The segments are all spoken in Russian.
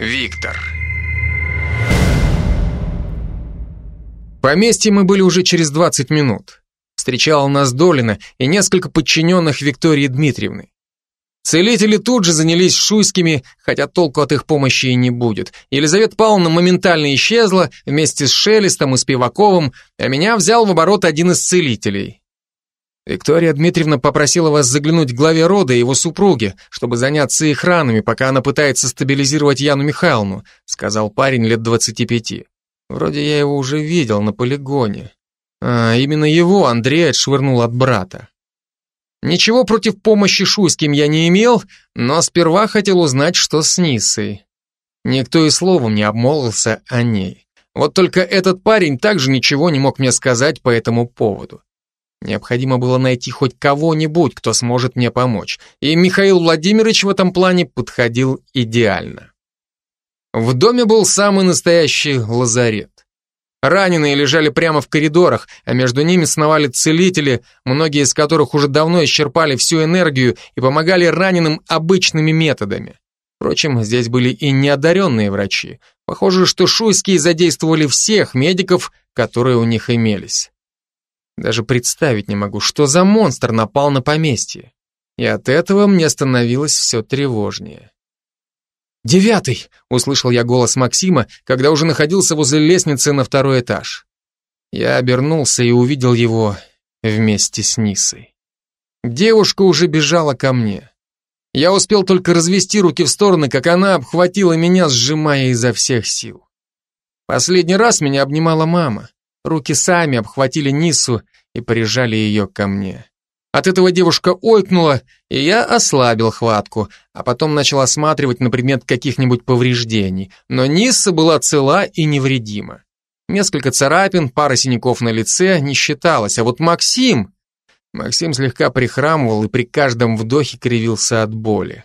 Виктор. поместье мы были уже через 20 минут. Встречала нас Долина и несколько подчиненных Виктории Дмитриевны. Целители тут же занялись шуйскими, хотя толку от их помощи и не будет. Елизавета Павловна моментально исчезла вместе с Шелестом и Спиваковым, а меня взял в оборот один из целителей. Виктория Дмитриевна попросила вас заглянуть к главе рода и его супруге, чтобы заняться их ранами, пока она пытается стабилизировать Яну Михайловну, сказал парень лет двадцати пяти. Вроде я его уже видел на полигоне. А, именно его Андрей отшвырнул от брата. Ничего против помощи Шуйским я не имел, но сперва хотел узнать, что с Нисой. Никто и словом не обмолвился о ней. Вот только этот парень также ничего не мог мне сказать по этому поводу. Необходимо было найти хоть кого-нибудь, кто сможет мне помочь, и Михаил Владимирович в этом плане подходил идеально. В доме был самый настоящий лазарет. Раненые лежали прямо в коридорах, а между ними сновали целители, многие из которых уже давно исчерпали всю энергию и помогали раненым обычными методами. Впрочем, здесь были и неодаренные врачи. Похоже, что шуйские задействовали всех медиков, которые у них имелись. Даже представить не могу, что за монстр напал на поместье. И от этого мне становилось все тревожнее. «Девятый!» — услышал я голос Максима, когда уже находился возле лестницы на второй этаж. Я обернулся и увидел его вместе с Нисой. Девушка уже бежала ко мне. Я успел только развести руки в стороны, как она обхватила меня, сжимая изо всех сил. Последний раз меня обнимала мама. Руки сами обхватили Нису и прижали ее ко мне. От этого девушка ойкнула, и я ослабил хватку, а потом начал осматривать на предмет каких-нибудь повреждений. Но Нисса была цела и невредима. Несколько царапин, пара синяков на лице не считалось, а вот Максим... Максим слегка прихрамывал и при каждом вдохе кривился от боли.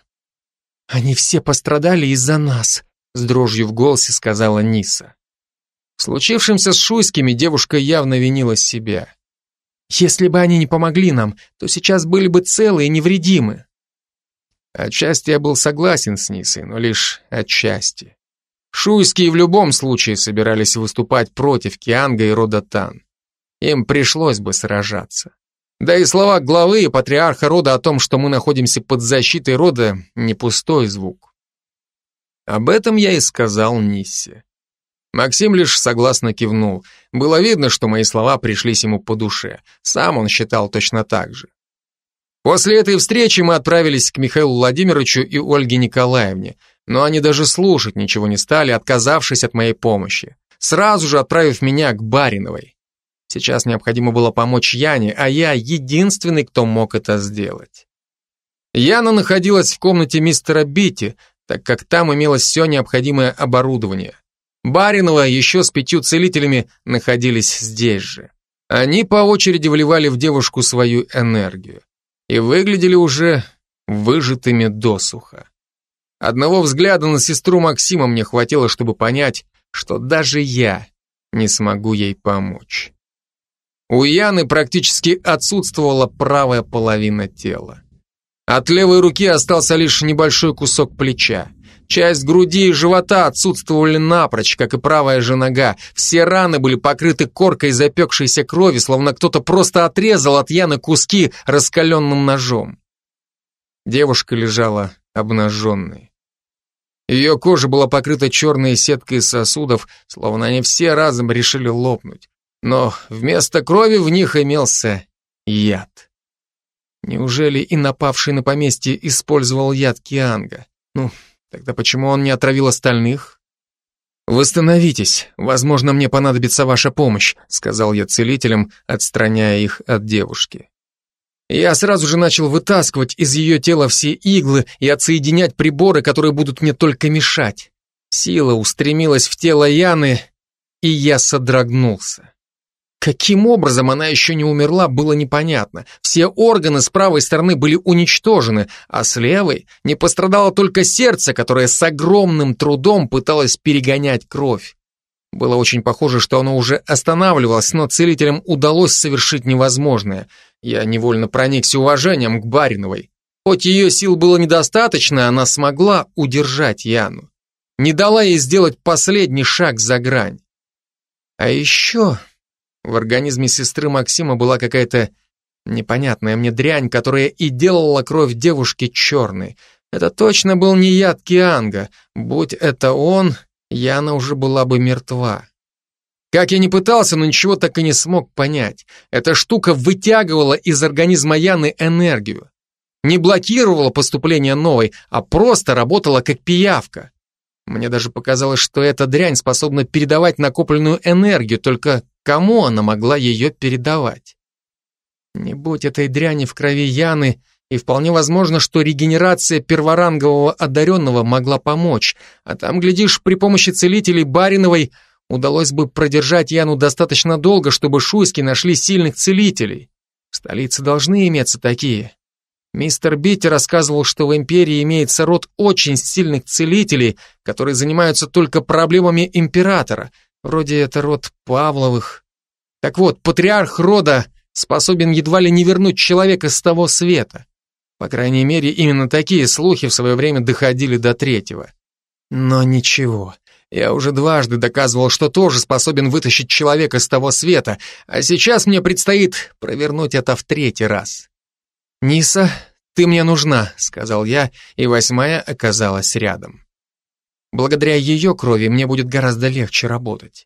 «Они все пострадали из-за нас», — с дрожью в голосе сказала Ниса. В случившемся с Шуйскими девушка явно винила себя. Если бы они не помогли нам, то сейчас были бы целы и невредимы. Отчасти я был согласен с Нисой, но лишь отчасти. Шуйские в любом случае собирались выступать против Кианга и рода Тан. Им пришлось бы сражаться. Да и слова главы и патриарха рода о том, что мы находимся под защитой рода, не пустой звук. Об этом я и сказал Ниссе. Максим лишь согласно кивнул. Было видно, что мои слова пришлись ему по душе. Сам он считал точно так же. После этой встречи мы отправились к Михаилу Владимировичу и Ольге Николаевне, но они даже слушать ничего не стали, отказавшись от моей помощи, сразу же отправив меня к Бариновой. Сейчас необходимо было помочь Яне, а я единственный, кто мог это сделать. Яна находилась в комнате мистера Бити, так как там имелось все необходимое оборудование. Баринова еще с пятью целителями находились здесь же. Они по очереди вливали в девушку свою энергию и выглядели уже выжатыми досуха. Одного взгляда на сестру Максима мне хватило, чтобы понять, что даже я не смогу ей помочь. У Яны практически отсутствовала правая половина тела. От левой руки остался лишь небольшой кусок плеча. Часть груди и живота отсутствовали напрочь, как и правая же нога. Все раны были покрыты коркой запекшейся крови, словно кто-то просто отрезал от Яны куски раскаленным ножом. Девушка лежала обнаженной. Ее кожа была покрыта черной сеткой сосудов, словно они все разом решили лопнуть. Но вместо крови в них имелся яд. Неужели и напавший на поместье использовал яд Кианга? Ну, Тогда почему он не отравил остальных? «Восстановитесь, возможно, мне понадобится ваша помощь», сказал я целителям, отстраняя их от девушки. Я сразу же начал вытаскивать из ее тела все иглы и отсоединять приборы, которые будут мне только мешать. Сила устремилась в тело Яны, и я содрогнулся. Каким образом она еще не умерла, было непонятно. Все органы с правой стороны были уничтожены, а с левой не пострадало только сердце, которое с огромным трудом пыталось перегонять кровь. Было очень похоже, что оно уже останавливалось, но целителям удалось совершить невозможное. Я невольно проникся уважением к Бариновой. Хоть ее сил было недостаточно, она смогла удержать Яну. не дала ей сделать последний шаг за грань. А еще в организме сестры Максима была какая-то непонятная мне дрянь, которая и делала кровь девушки черной. Это точно был не яд Кианга. Будь это он, Яна уже была бы мертва. Как я не пытался, но ничего так и не смог понять. Эта штука вытягивала из организма Яны энергию. Не блокировала поступление новой, а просто работала как пиявка. Мне даже показалось, что эта дрянь способна передавать накопленную энергию, только кому она могла ее передавать? Не будь этой дряни в крови Яны, и вполне возможно, что регенерация перворангового одаренного могла помочь, а там, глядишь, при помощи целителей Бариновой удалось бы продержать Яну достаточно долго, чтобы шуйски нашли сильных целителей. В столице должны иметься такие. Мистер Битти рассказывал, что в империи имеется род очень сильных целителей, которые занимаются только проблемами императора. Вроде это род Павловых. Так вот, патриарх рода способен едва ли не вернуть человека с того света. По крайней мере, именно такие слухи в свое время доходили до третьего. Но ничего, я уже дважды доказывал, что тоже способен вытащить человека с того света, а сейчас мне предстоит провернуть это в третий раз. «Ниса, ты мне нужна», — сказал я, и восьмая оказалась рядом. Благодаря ее крови мне будет гораздо легче работать.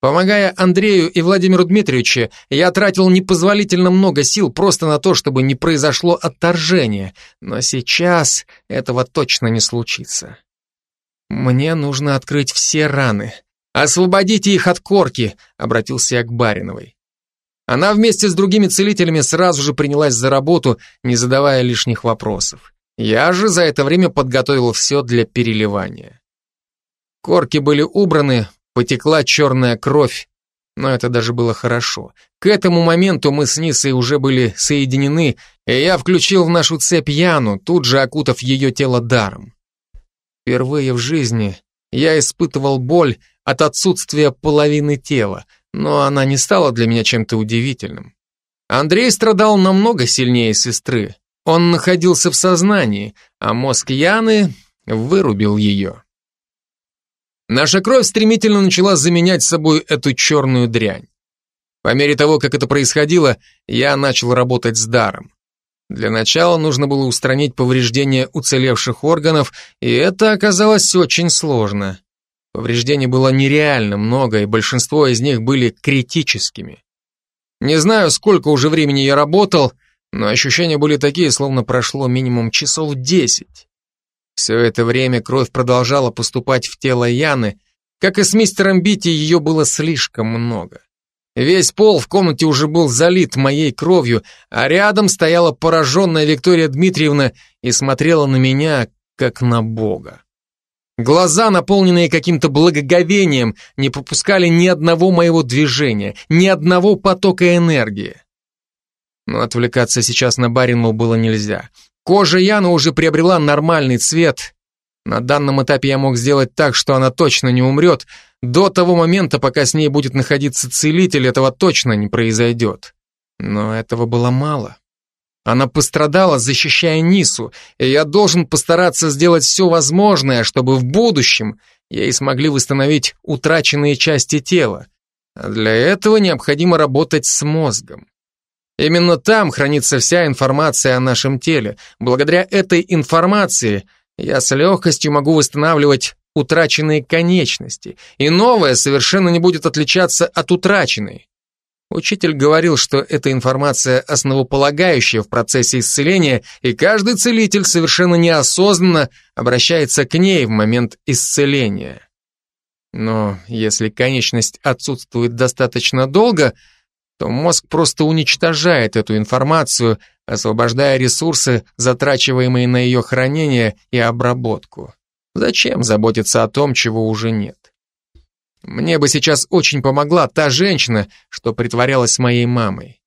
Помогая Андрею и Владимиру Дмитриевичу, я тратил непозволительно много сил просто на то, чтобы не произошло отторжение, но сейчас этого точно не случится. Мне нужно открыть все раны. Освободите их от корки, обратился я к Бариновой. Она вместе с другими целителями сразу же принялась за работу, не задавая лишних вопросов. Я же за это время подготовил все для переливания. Корки были убраны, потекла черная кровь, но это даже было хорошо. К этому моменту мы с Нисой уже были соединены, и я включил в нашу цепь Яну, тут же окутав ее тело даром. Впервые в жизни я испытывал боль от отсутствия половины тела, но она не стала для меня чем-то удивительным. Андрей страдал намного сильнее сестры. Он находился в сознании, а мозг Яны вырубил ее. Наша кровь стремительно начала заменять собой эту черную дрянь. По мере того, как это происходило, я начал работать с даром. Для начала нужно было устранить повреждения уцелевших органов, и это оказалось очень сложно. Повреждений было нереально много, и большинство из них были критическими. Не знаю, сколько уже времени я работал, но ощущения были такие, словно прошло минимум часов десять. Все это время кровь продолжала поступать в тело Яны, как и с мистером Бити ее было слишком много. Весь пол в комнате уже был залит моей кровью, а рядом стояла пораженная Виктория Дмитриевна и смотрела на меня, как на Бога. Глаза, наполненные каким-то благоговением, не пропускали ни одного моего движения, ни одного потока энергии. Но отвлекаться сейчас на Барину было нельзя. Кожа Яны уже приобрела нормальный цвет. На данном этапе я мог сделать так, что она точно не умрет. До того момента, пока с ней будет находиться целитель, этого точно не произойдет. Но этого было мало. Она пострадала, защищая Нису, и я должен постараться сделать все возможное, чтобы в будущем ей смогли восстановить утраченные части тела. А для этого необходимо работать с мозгом. Именно там хранится вся информация о нашем теле. Благодаря этой информации я с легкостью могу восстанавливать утраченные конечности, и новая совершенно не будет отличаться от утраченной. Учитель говорил, что эта информация основополагающая в процессе исцеления, и каждый целитель совершенно неосознанно обращается к ней в момент исцеления. Но если конечность отсутствует достаточно долго, то мозг просто уничтожает эту информацию, освобождая ресурсы, затрачиваемые на ее хранение и обработку. Зачем заботиться о том, чего уже нет? Мне бы сейчас очень помогла та женщина, что притворялась моей мамой.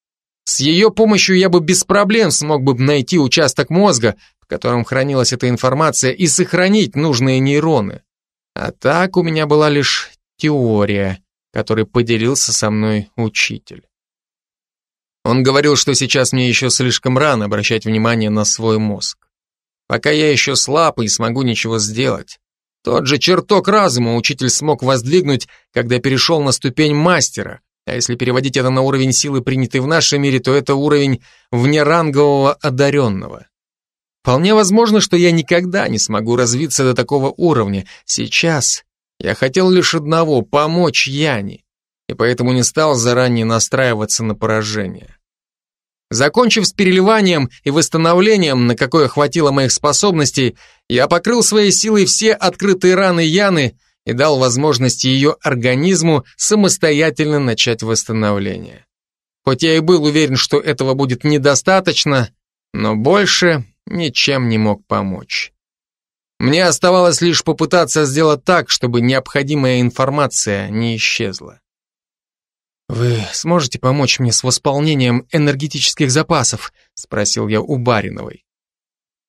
С ее помощью я бы без проблем смог бы найти участок мозга, в котором хранилась эта информация, и сохранить нужные нейроны. А так у меня была лишь теория, которой поделился со мной учитель. Он говорил, что сейчас мне еще слишком рано обращать внимание на свой мозг. Пока я еще слаб и смогу ничего сделать. Тот же чертог разума учитель смог воздвигнуть, когда перешел на ступень мастера, а если переводить это на уровень силы, принятый в нашем мире, то это уровень внерангового одаренного. Вполне возможно, что я никогда не смогу развиться до такого уровня. Сейчас я хотел лишь одного — помочь Яне, и поэтому не стал заранее настраиваться на поражение. Закончив с переливанием и восстановлением, на какое хватило моих способностей, я покрыл своей силой все открытые раны Яны и дал возможность ее организму самостоятельно начать восстановление. Хоть я и был уверен, что этого будет недостаточно, но больше ничем не мог помочь. Мне оставалось лишь попытаться сделать так, чтобы необходимая информация не исчезла. «Вы сможете помочь мне с восполнением энергетических запасов?» — спросил я у Бариновой.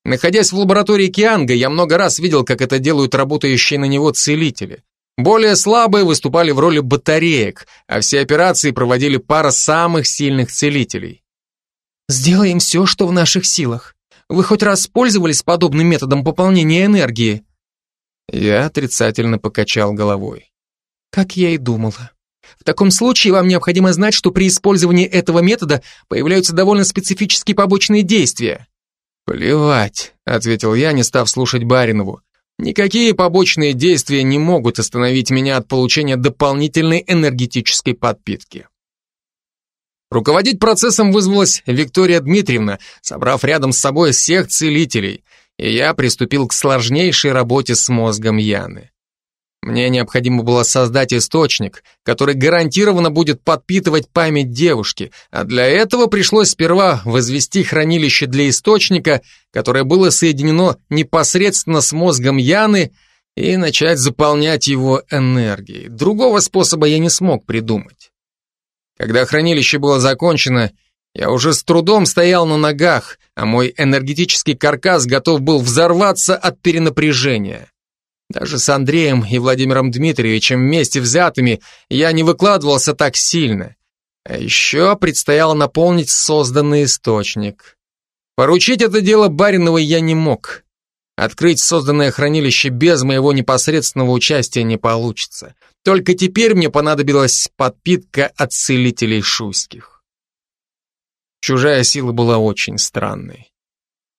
Находясь в лаборатории Кианга, я много раз видел, как это делают работающие на него целители. Более слабые выступали в роли батареек, а все операции проводили пара самых сильных целителей. «Сделаем все, что в наших силах. Вы хоть раз пользовались подобным методом пополнения энергии?» Я отрицательно покачал головой. «Как я и думала. В таком случае вам необходимо знать, что при использовании этого метода появляются довольно специфические побочные действия». «Плевать», — ответил я, не став слушать Баринову. «Никакие побочные действия не могут остановить меня от получения дополнительной энергетической подпитки». Руководить процессом вызвалась Виктория Дмитриевна, собрав рядом с собой всех целителей, и я приступил к сложнейшей работе с мозгом Яны. Мне необходимо было создать источник, который гарантированно будет подпитывать память девушки, а для этого пришлось сперва возвести хранилище для источника, которое было соединено непосредственно с мозгом Яны, и начать заполнять его энергией. Другого способа я не смог придумать. Когда хранилище было закончено, я уже с трудом стоял на ногах, а мой энергетический каркас готов был взорваться от перенапряжения. Даже с Андреем и Владимиром Дмитриевичем вместе взятыми я не выкладывался так сильно. А еще предстояло наполнить созданный источник. Поручить это дело Бариновой я не мог. Открыть созданное хранилище без моего непосредственного участия не получится. Только теперь мне понадобилась подпитка от целителей шуйских. Чужая сила была очень странной.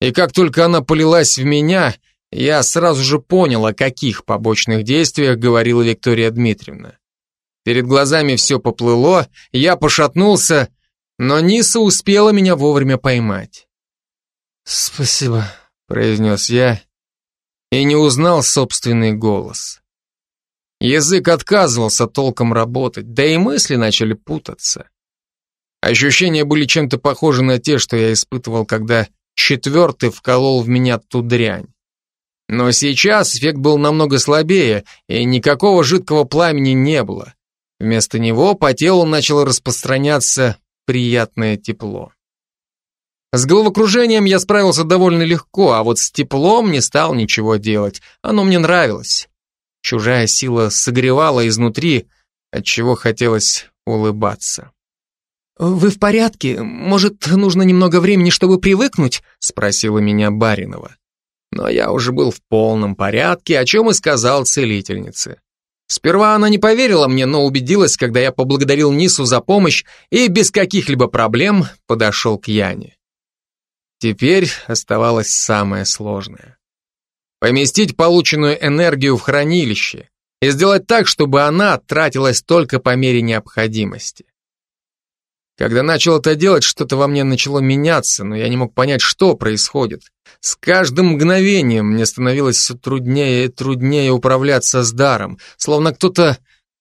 И как только она полилась в меня, я сразу же понял, о каких побочных действиях говорила Виктория Дмитриевна. Перед глазами все поплыло, я пошатнулся, но Ниса успела меня вовремя поймать. «Спасибо», — произнес я и не узнал собственный голос. Язык отказывался толком работать, да и мысли начали путаться. Ощущения были чем-то похожи на те, что я испытывал, когда четвертый вколол в меня ту дрянь. Но сейчас эффект был намного слабее, и никакого жидкого пламени не было. Вместо него по телу начало распространяться приятное тепло. С головокружением я справился довольно легко, а вот с теплом не стал ничего делать. Оно мне нравилось. Чужая сила согревала изнутри, отчего хотелось улыбаться. «Вы в порядке? Может, нужно немного времени, чтобы привыкнуть?» спросила меня Баринова. Но я уже был в полном порядке, о чем и сказал целительнице. Сперва она не поверила мне, но убедилась, когда я поблагодарил Нису за помощь и без каких-либо проблем подошел к Яне. Теперь оставалось самое сложное. Поместить полученную энергию в хранилище и сделать так, чтобы она тратилась только по мере необходимости. Когда начал это делать, что-то во мне начало меняться, но я не мог понять, что происходит. С каждым мгновением мне становилось все труднее и труднее управляться с даром, словно кто-то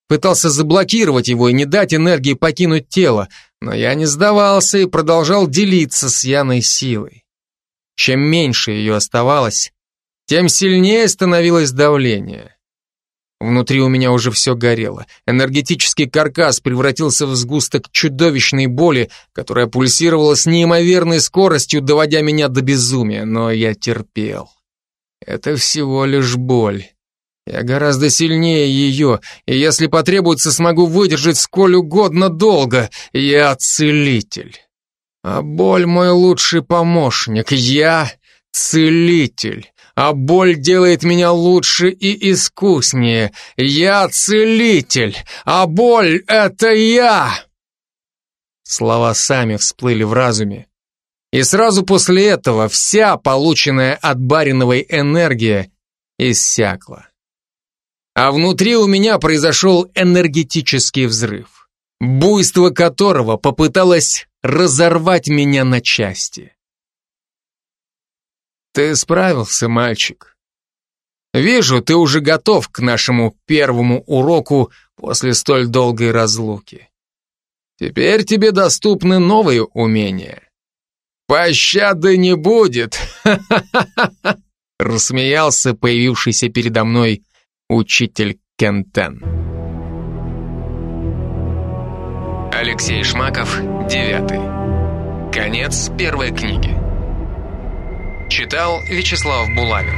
пытался заблокировать его и не дать энергии покинуть тело, но я не сдавался и продолжал делиться с Яной силой. Чем меньше ее оставалось, тем сильнее становилось давление. Внутри у меня уже все горело. Энергетический каркас превратился в сгусток чудовищной боли, которая пульсировала с неимоверной скоростью, доводя меня до безумия, но я терпел. Это всего лишь боль. Я гораздо сильнее ее, и если потребуется, смогу выдержать сколь угодно долго. Я целитель. А боль мой лучший помощник. Я целитель. А боль делает меня лучше и искуснее. Я целитель, а боль — это я!» Слова сами всплыли в разуме. И сразу после этого вся полученная от Бариновой энергия иссякла. А внутри у меня произошел энергетический взрыв, буйство которого попыталось разорвать меня на части. Ты справился, мальчик. Вижу, ты уже готов к нашему первому уроку после столь долгой разлуки. Теперь тебе доступны новые умения. Пощады не будет. Рассмеялся появившийся передо мной учитель Кентен. Алексей Шмаков, девятый. Конец первой книги. Читал Вячеслав Булавин.